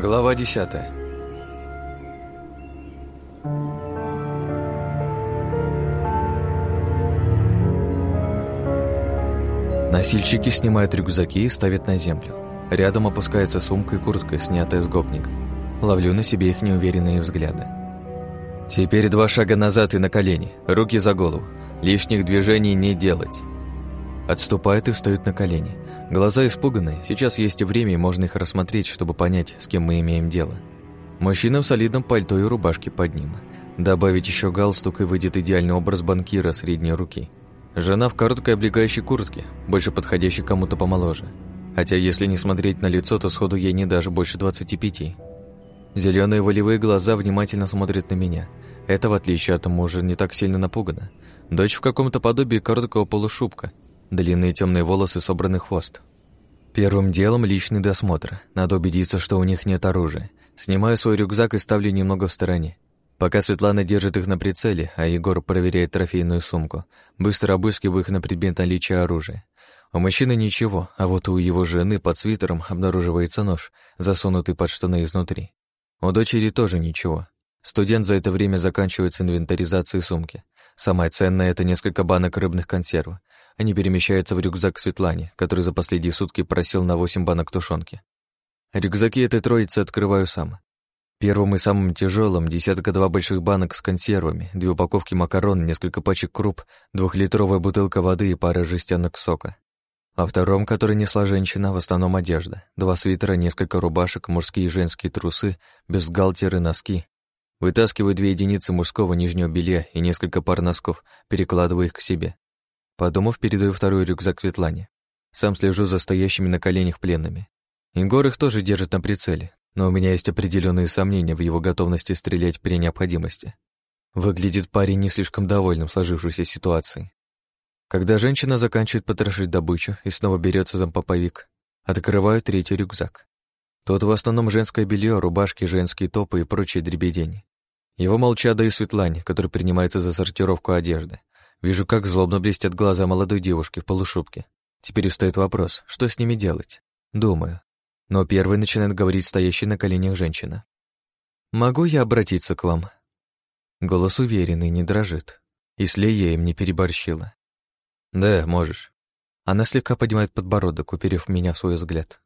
Глава 10 Носильщики снимают рюкзаки и ставят на землю. Рядом опускается сумка и куртка, снятая с гопника. Ловлю на себе их неуверенные взгляды. Теперь два шага назад и на колени, руки за голову. Лишних движений не делать. Отступают и встают на колени. Глаза испуганные, сейчас есть и время, и можно их рассмотреть, чтобы понять, с кем мы имеем дело. Мужчина в солидном пальто и рубашке под ним. Добавить еще галстук, и выйдет идеальный образ банкира средней руки. Жена в короткой облегающей куртке, больше подходящей кому-то помоложе. Хотя, если не смотреть на лицо, то сходу ей не даже больше 25. Зеленые волевые глаза внимательно смотрят на меня. Это, в отличие от мужа, не так сильно напугана. Дочь в каком-то подобии короткого полушубка. Длинные темные волосы, собранный хвост. Первым делом личный досмотр. Надо убедиться, что у них нет оружия. Снимаю свой рюкзак и ставлю немного в стороне. Пока Светлана держит их на прицеле, а Егор проверяет трофейную сумку, быстро обыскиваю их на предмет наличия оружия. У мужчины ничего, а вот у его жены под свитером обнаруживается нож, засунутый под штаны изнутри. У дочери тоже ничего. Студент за это время заканчивает с инвентаризацией сумки. Самое ценное — это несколько банок рыбных консервов. Они перемещаются в рюкзак Светлане, который за последние сутки просил на восемь банок тушенки. Рюкзаки этой троицы открываю сам. Первым и самым тяжелым десятка-два больших банок с консервами, две упаковки макарон, несколько пачек круп, двухлитровая бутылка воды и пара жестянок сока. Во втором, который несла женщина, в основном одежда. Два свитера, несколько рубашек, мужские и женские трусы, бюстгальтеры, носки. Вытаскиваю две единицы мужского нижнего белья и несколько пар носков, перекладываю их к себе. Подумав, передаю второй рюкзак Светлане. Сам слежу за стоящими на коленях пленными. Егор их тоже держит на прицеле, но у меня есть определенные сомнения в его готовности стрелять при необходимости. Выглядит парень не слишком довольным сложившейся ситуацией. Когда женщина заканчивает потрошить добычу и снова берется за поповик, открываю третий рюкзак. Тут в основном женское белье, рубашки, женские топы и прочие дребедени. Его молча даю Светлане, который принимается за сортировку одежды. Вижу, как злобно блестят глаза молодой девушки в полушубке. Теперь встает вопрос, что с ними делать? Думаю но первой начинает говорить стоящая на коленях женщина. «Могу я обратиться к вам?» Голос уверенный, не дрожит. Если я им не переборщила. «Да, можешь». Она слегка поднимает подбородок, уперев меня в свой взгляд.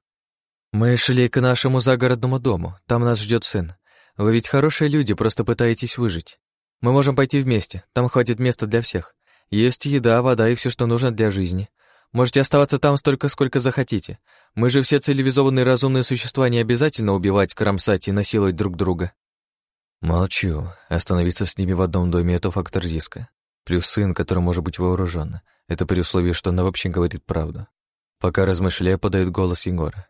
«Мы шли к нашему загородному дому. Там нас ждет сын. Вы ведь хорошие люди, просто пытаетесь выжить. Мы можем пойти вместе. Там хватит места для всех. Есть еда, вода и все, что нужно для жизни. Можете оставаться там столько, сколько захотите. Мы же все цивилизованные разумные существа, не обязательно убивать, кромсать и насиловать друг друга». Молчу. Остановиться с ними в одном доме — это фактор риска. Плюс сын, который может быть вооружен. Это при условии, что она вообще говорит правду. Пока размышляя, подает голос Егора.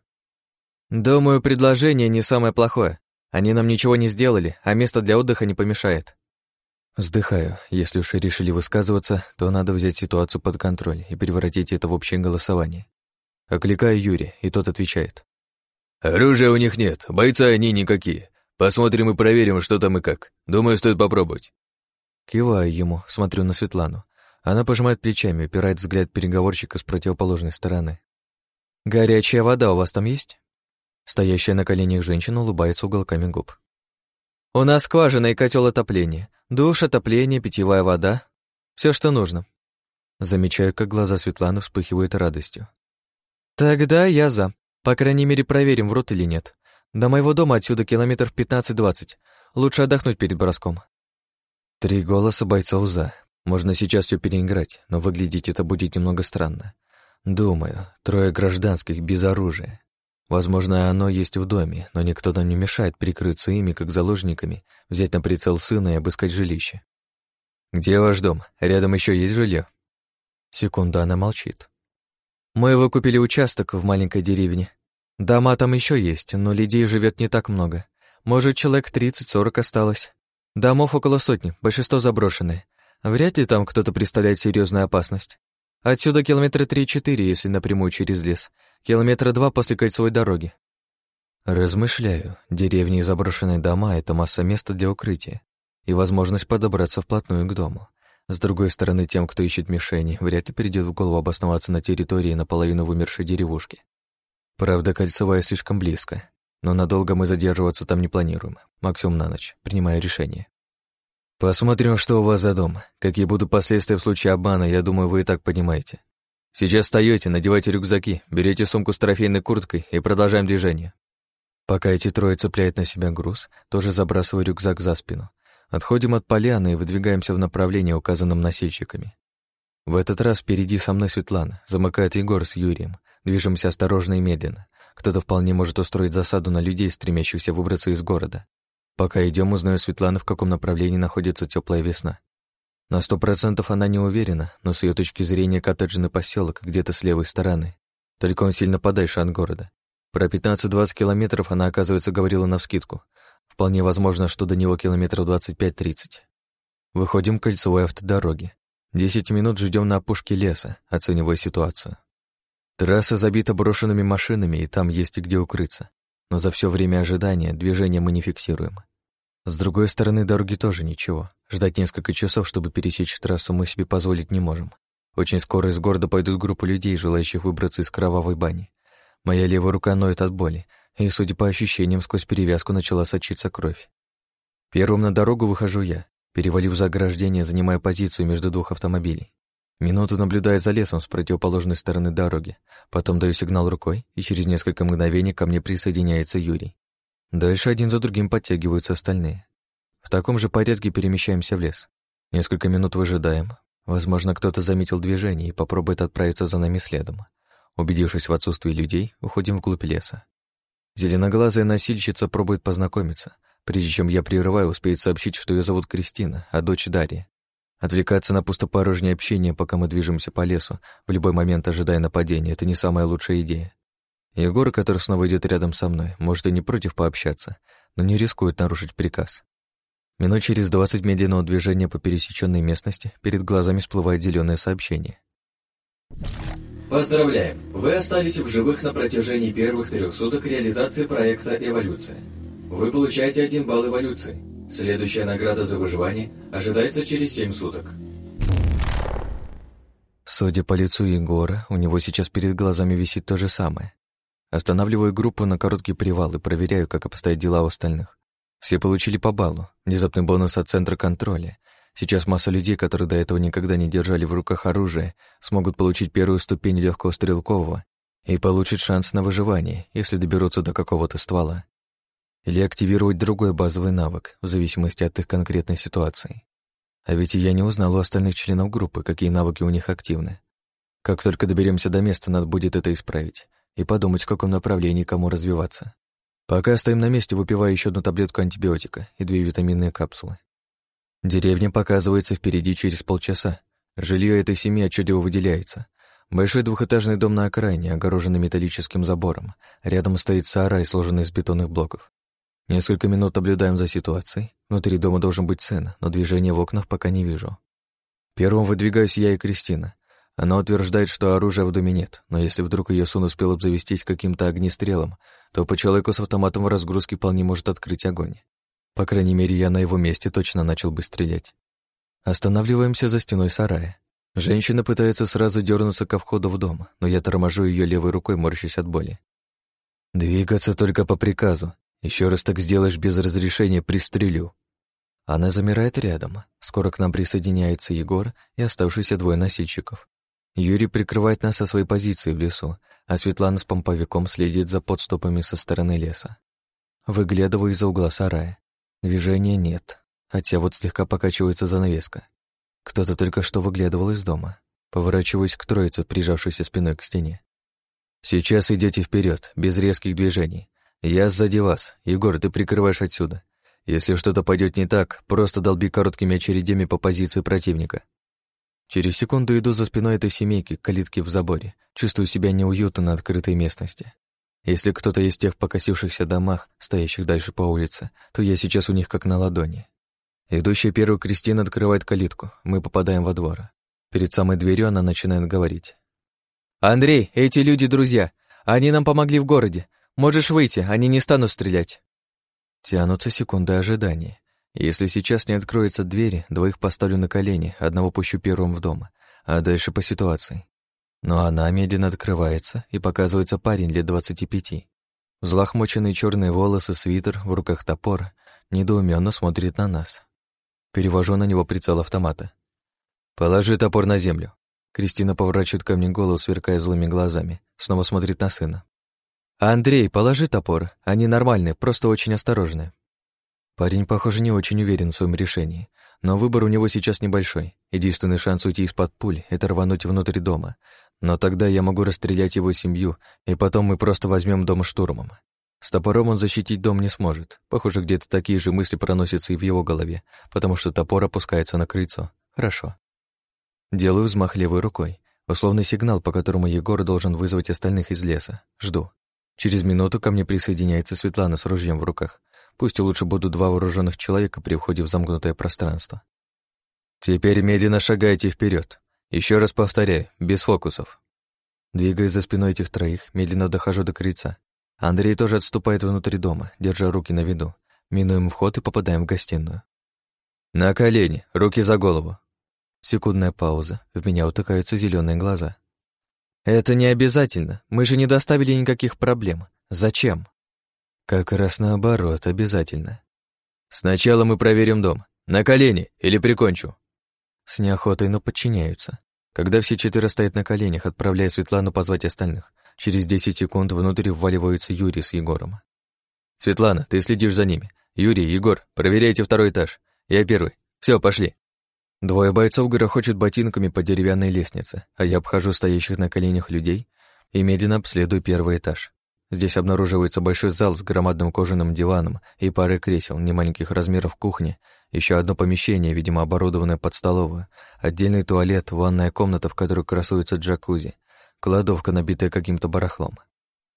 «Думаю, предложение не самое плохое. Они нам ничего не сделали, а место для отдыха не помешает. Вздыхаю. Если уж решили высказываться, то надо взять ситуацию под контроль и превратить это в общее голосование. Окликаю Юрия, и тот отвечает. «Оружия у них нет, бойца они никакие. Посмотрим и проверим, что там и как. Думаю, стоит попробовать». Киваю ему, смотрю на Светлану. Она пожимает плечами, упирает взгляд переговорщика с противоположной стороны. «Горячая вода у вас там есть?» Стоящая на коленях женщина улыбается уголками губ. «У нас скважина и котел отопления. Душ, отопление, питьевая вода. Все, что нужно. Замечаю, как глаза Светланы вспыхивают радостью. Тогда я за. По крайней мере, проверим, врут или нет. До моего дома отсюда километров 15-20. Лучше отдохнуть перед броском. Три голоса бойцов за. Можно сейчас все переиграть, но выглядеть это будет немного странно. Думаю, трое гражданских без оружия. Возможно, оно есть в доме, но никто нам не мешает прикрыться ими, как заложниками, взять на прицел сына и обыскать жилище. «Где ваш дом? Рядом еще есть жилье?» Секунда, она молчит. «Мы выкупили участок в маленькой деревне. Дома там еще есть, но людей живет не так много. Может, человек 30-40 осталось. Домов около сотни, большинство заброшенные. Вряд ли там кто-то представляет серьезную опасность. Отсюда километра три-четыре, если напрямую через лес. Километра два после кольцевой дороги. Размышляю. Деревни и заброшенные дома — это масса места для укрытия и возможность подобраться вплотную к дому. С другой стороны, тем, кто ищет мишени, вряд ли придет в голову обосноваться на территории наполовину вымершей деревушки. Правда, кольцевая слишком близко. но надолго мы задерживаться там не планируем, максимум на ночь, принимая решение. Посмотрим, что у вас за дом. Какие будут последствия в случае обмана, я думаю, вы и так понимаете. Сейчас встаете, надевайте рюкзаки, берете сумку с трофейной курткой и продолжаем движение. Пока эти трое цепляют на себя груз, тоже забрасываю рюкзак за спину. Отходим от поляны и выдвигаемся в направлении, указанном носильщиками. В этот раз впереди со мной Светлана, замыкает Егор с Юрием. Движемся осторожно и медленно. Кто-то вполне может устроить засаду на людей, стремящихся выбраться из города. Пока идем, узнаю Светланы, в каком направлении находится теплая весна. На сто процентов она не уверена, но с ее точки зрения коттеджный поселок где-то с левой стороны. Только он сильно подальше от города. Про 15-20 километров она, оказывается, говорила навскидку. Вполне возможно, что до него километров 25-30. Выходим к кольцевой автодороге. Десять минут ждем на опушке леса, оценивая ситуацию. Трасса забита брошенными машинами, и там есть где укрыться но за все время ожидания движения мы не фиксируем. С другой стороны, дороги тоже ничего. Ждать несколько часов, чтобы пересечь трассу, мы себе позволить не можем. Очень скоро из города пойдут группы людей, желающих выбраться из кровавой бани. Моя левая рука ноет от боли, и, судя по ощущениям, сквозь перевязку начала сочиться кровь. Первым на дорогу выхожу я, перевалив за ограждение, занимая позицию между двух автомобилей. Минуту наблюдая за лесом с противоположной стороны дороги, потом даю сигнал рукой, и через несколько мгновений ко мне присоединяется Юрий. Дальше один за другим подтягиваются остальные. В таком же порядке перемещаемся в лес. Несколько минут выжидаем. Возможно, кто-то заметил движение и попробует отправиться за нами следом. Убедившись в отсутствии людей, уходим вглубь леса. Зеленоглазая носильщица пробует познакомиться. Прежде чем я прерываю, успеет сообщить, что ее зовут Кристина, а дочь Дарья. Отвлекаться на пустопорожнее общение, пока мы движемся по лесу, в любой момент ожидая нападения, это не самая лучшая идея. Егор, который снова идет рядом со мной, может и не против пообщаться, но не рискует нарушить приказ. Минут через двадцать медленного движения по пересеченной местности перед глазами всплывает зеленое сообщение. Поздравляем! Вы остались в живых на протяжении первых трех суток реализации проекта «Эволюция». Вы получаете один балл эволюции. Следующая награда за выживание ожидается через семь суток. Судя по лицу Егора, у него сейчас перед глазами висит то же самое. Останавливаю группу на короткий привал и проверяю, как обстоят дела у остальных. Все получили по баллу, внезапный бонус от центра контроля. Сейчас масса людей, которые до этого никогда не держали в руках оружие, смогут получить первую ступень легкого стрелкового и получат шанс на выживание, если доберутся до какого-то ствола или активировать другой базовый навык, в зависимости от их конкретной ситуации. А ведь я не узнал у остальных членов группы, какие навыки у них активны. Как только доберемся до места, надо будет это исправить и подумать, в каком направлении кому развиваться. Пока стоим на месте, выпиваю еще одну таблетку антибиотика и две витаминные капсулы. Деревня показывается впереди через полчаса. Жилье этой семьи отчетливо выделяется. Большой двухэтажный дом на окраине, огороженный металлическим забором. Рядом стоит сарай, сложенный из бетонных блоков. Несколько минут наблюдаем за ситуацией. Внутри дома должен быть сын, но движения в окнах пока не вижу. Первым выдвигаюсь я и Кристина. Она утверждает, что оружия в доме нет, но если вдруг ее сын успел обзавестись каким-то огнестрелом, то по человеку с автоматом в разгрузке вполне может открыть огонь. По крайней мере, я на его месте точно начал бы стрелять. Останавливаемся за стеной сарая. Женщина пытается сразу дернуться ко входу в дом, но я торможу ее левой рукой, морщась от боли. «Двигаться только по приказу. Еще раз так сделаешь без разрешения, пристрелю. Она замирает рядом. Скоро к нам присоединяется Егор и оставшиеся двое носильщиков. Юрий прикрывает нас со своей позиции в лесу, а Светлана с помповиком следит за подступами со стороны леса. Выглядываю из-за угла сарая. Движения нет, хотя вот слегка покачивается занавеска. Кто-то только что выглядывал из дома. Поворачиваюсь к троице, прижавшейся спиной к стене. «Сейчас идете вперед, без резких движений. «Я сзади вас. Егор, ты прикрываешь отсюда. Если что-то пойдет не так, просто долби короткими очередями по позиции противника». Через секунду иду за спиной этой семейки к калитке в заборе. Чувствую себя неуютно на открытой местности. Если кто-то из тех покосившихся домах, стоящих дальше по улице, то я сейчас у них как на ладони. Идущая первую Кристина открывает калитку. Мы попадаем во двор. Перед самой дверью она начинает говорить. «Андрей, эти люди друзья. Они нам помогли в городе. Можешь выйти, они не станут стрелять». Тянутся секунды ожидания. Если сейчас не откроется двери, двоих поставлю на колени, одного пущу первым в дом, а дальше по ситуации. Но она медленно открывается, и показывается парень лет двадцати пяти. Взлохмоченные черные волосы, свитер, в руках топор, недоуменно смотрит на нас. Перевожу на него прицел автомата. «Положи топор на землю». Кристина поворачивает ко мне голову, сверкая злыми глазами. Снова смотрит на сына. «Андрей, положи топор. Они нормальные, просто очень осторожные». Парень, похоже, не очень уверен в своем решении, но выбор у него сейчас небольшой. Единственный шанс уйти из-под пуль — это рвануть внутрь дома. Но тогда я могу расстрелять его семью, и потом мы просто возьмем дом штурмом. С топором он защитить дом не сможет. Похоже, где-то такие же мысли проносятся и в его голове, потому что топор опускается на крыльцо. Хорошо. Делаю взмах левой рукой. Условный сигнал, по которому Егор должен вызвать остальных из леса. Жду. Через минуту ко мне присоединяется Светлана с ружьем в руках. Пусть лучше будут два вооруженных человека при входе в замкнутое пространство. Теперь медленно шагайте вперед. Еще раз повторяю, без фокусов. Двигаясь за спиной этих троих, медленно дохожу до крыльца. Андрей тоже отступает внутрь дома, держа руки на виду. Минуем вход и попадаем в гостиную. На колени, руки за голову. Секундная пауза. В меня утыкаются зеленые глаза. Это не обязательно. Мы же не доставили никаких проблем. Зачем? Как раз наоборот, обязательно. Сначала мы проверим дом. На колени или прикончу. С неохотой, но подчиняются. Когда все четверо стоят на коленях, отправляя Светлану позвать остальных, через 10 секунд внутрь вваливаются Юрий с Егором. «Светлана, ты следишь за ними. Юрий, Егор, проверяйте второй этаж. Я первый. Все, пошли». Двое бойцов грохочут ботинками по деревянной лестнице, а я обхожу стоящих на коленях людей и медленно обследую первый этаж. Здесь обнаруживается большой зал с громадным кожаным диваном и парой кресел, немаленьких размеров кухни, еще одно помещение, видимо, оборудованное под столовую, отдельный туалет, ванная комната, в которой красуется джакузи, кладовка, набитая каким-то барахлом.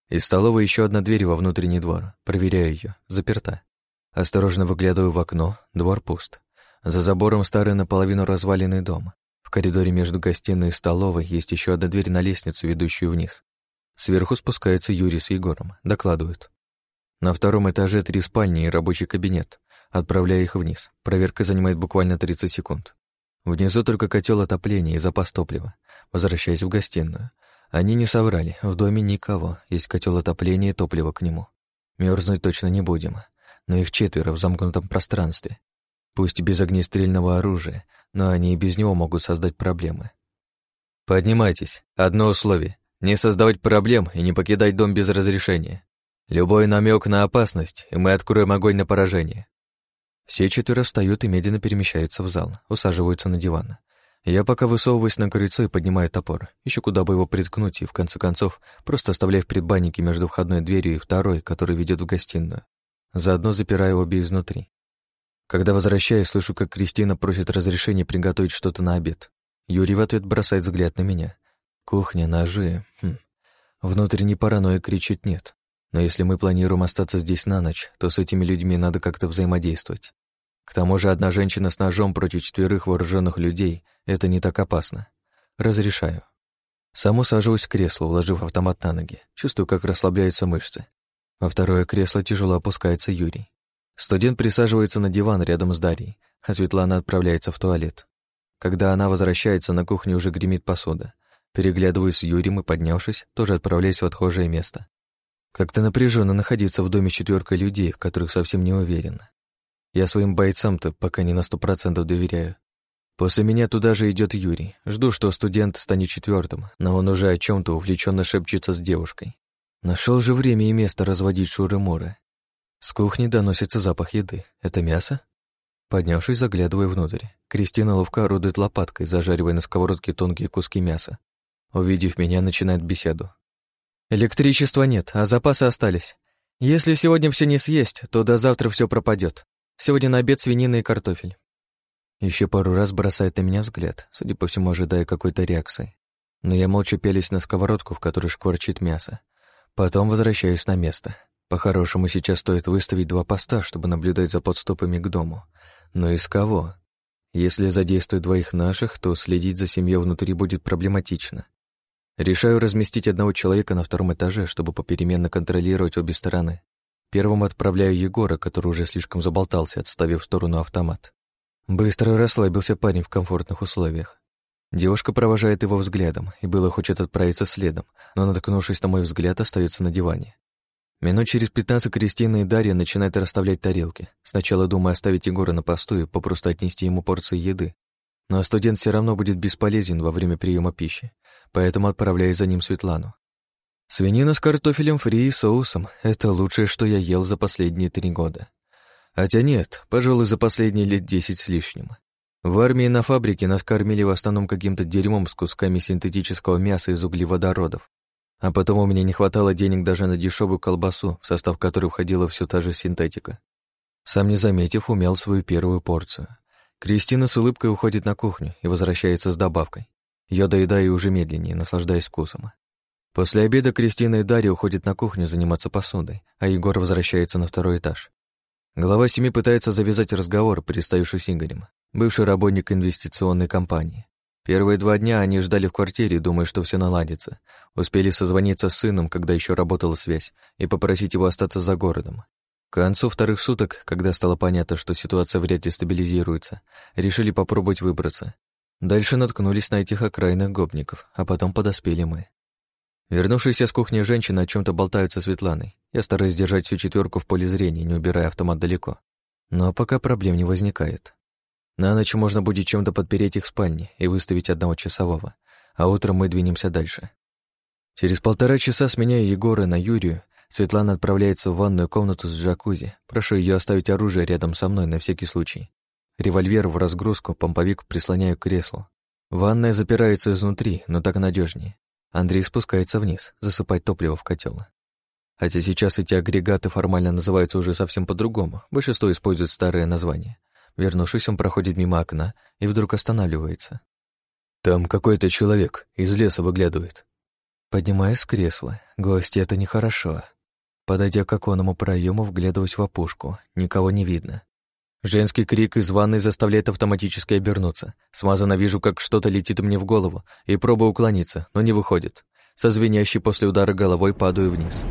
Из столовой еще одна дверь во внутренний двор. Проверяю ее, заперта. Осторожно выглядываю в окно, двор пуст. За забором старый наполовину разваленный дом. В коридоре между гостиной и столовой есть еще одна дверь на лестницу, ведущую вниз. Сверху спускаются Юрий с Егором, докладывают. На втором этаже три спальни и рабочий кабинет. Отправляя их вниз. Проверка занимает буквально 30 секунд. Внизу только котел отопления и запас топлива. Возвращаясь в гостиную. Они не соврали, в доме никого, есть котел отопления и топливо к нему. Мерзнуть точно не будем, но их четверо в замкнутом пространстве. Пусть без огнестрельного оружия, но они и без него могут создать проблемы. «Поднимайтесь. Одно условие. Не создавать проблем и не покидать дом без разрешения. Любой намек на опасность, и мы откроем огонь на поражение. Все четверо встают и медленно перемещаются в зал, усаживаются на диван. Я пока высовываюсь на крыльцо и поднимаю топор, еще куда бы его приткнуть, и в конце концов просто оставляю в предбаннике между входной дверью и второй, который ведет в гостиную. Заодно запираю обе изнутри. Когда возвращаюсь, слышу, как Кристина просит разрешения приготовить что-то на обед. Юрий в ответ бросает взгляд на меня. Кухня, ножи. Хм. Внутренний паранойя кричит «нет». Но если мы планируем остаться здесь на ночь, то с этими людьми надо как-то взаимодействовать. К тому же одна женщина с ножом против четверых вооруженных людей — это не так опасно. Разрешаю. Сам усаживаюсь в кресло, уложив автомат на ноги. Чувствую, как расслабляются мышцы. Во второе кресло тяжело опускается Юрий. Студент присаживается на диван рядом с Дарьей, а Светлана отправляется в туалет. Когда она возвращается, на кухне уже гремит посуда. Переглядываюсь с Юрием и, поднявшись, тоже отправляюсь в отхожее место. Как-то напряженно находиться в доме четверкой людей, в которых совсем не уверен. Я своим бойцам-то пока не на сто процентов доверяю. После меня туда же идет Юрий. Жду, что студент станет четвертым, но он уже о чем то увлеченно шепчется с девушкой. Нашел же время и место разводить шуры-муры. С кухни доносится запах еды. Это мясо? Поднявшись, заглядываю внутрь. Кристина ловко орудует лопаткой, зажаривая на сковородке тонкие куски мяса. Увидев меня, начинает беседу. Электричества нет, а запасы остались. Если сегодня все не съесть, то до завтра все пропадет. Сегодня на обед свинина и картофель. Еще пару раз бросает на меня взгляд, судя по всему, ожидая какой-то реакции. Но я молча пелюсь на сковородку, в которой шкварчит мясо. Потом возвращаюсь на место. По-хорошему, сейчас стоит выставить два поста, чтобы наблюдать за подступами к дому. Но из кого? Если задействуют двоих наших, то следить за семьей внутри будет проблематично. Решаю разместить одного человека на втором этаже, чтобы попеременно контролировать обе стороны. Первым отправляю Егора, который уже слишком заболтался, отставив в сторону автомат. Быстро расслабился парень в комфортных условиях. Девушка провожает его взглядом и было хочет отправиться следом, но, наткнувшись на мой взгляд, остается на диване. Минут через пятнадцать Кристина и Дарья начинают расставлять тарелки. Сначала думаю оставить Егора на посту и попросту отнести ему порции еды. Но студент все равно будет бесполезен во время приема пищи, поэтому отправляю за ним Светлану. Свинина с картофелем фри и соусом — это лучшее, что я ел за последние три года. Хотя нет, пожалуй, за последние лет десять с лишним. В армии на фабрике нас кормили в основном каким-то дерьмом с кусками синтетического мяса из углеводородов. А потом у меня не хватало денег даже на дешевую колбасу, в состав которой входила все та же синтетика. Сам не заметив, умел свою первую порцию. Кристина с улыбкой уходит на кухню и возвращается с добавкой. Я доедаю уже медленнее, наслаждаясь вкусом. После обеда Кристина и Дарья уходят на кухню заниматься посудой, а Егор возвращается на второй этаж. Глава семьи пытается завязать разговор, перестающий с Игорем, бывший работник инвестиционной компании. Первые два дня они ждали в квартире, думая, что все наладится. Успели созвониться с сыном, когда еще работала связь, и попросить его остаться за городом. К концу вторых суток, когда стало понятно, что ситуация вряд ли стабилизируется, решили попробовать выбраться. Дальше наткнулись на этих окраинных гопников, а потом подоспели мы. Вернувшиеся с кухни женщины о чем то болтают со Светланой. Я стараюсь держать всю четверку в поле зрения, не убирая автомат далеко. Но пока проблем не возникает. На ночь можно будет чем-то подпереть их в спальне и выставить одного часового, а утром мы двинемся дальше. Через полтора часа, сменяя Егора на Юрию, Светлана отправляется в ванную комнату с джакузи. Прошу ее оставить оружие рядом со мной на всякий случай. Револьвер в разгрузку, помповик прислоняю к креслу. Ванная запирается изнутри, но так надежнее. Андрей спускается вниз, засыпать топливо в котел. Хотя сейчас эти агрегаты формально называются уже совсем по-другому, большинство использует старое название. Вернувшись, он проходит мимо окна и вдруг останавливается. «Там какой-то человек из леса выглядывает». Поднимаясь с кресла, гости это нехорошо. Подойдя к оконному проему, вглядываюсь в опушку. Никого не видно. Женский крик из ванной заставляет автоматически обернуться. Смазанно вижу, как что-то летит мне в голову, и пробую уклониться, но не выходит. Со звенящей после удара головой падаю вниз.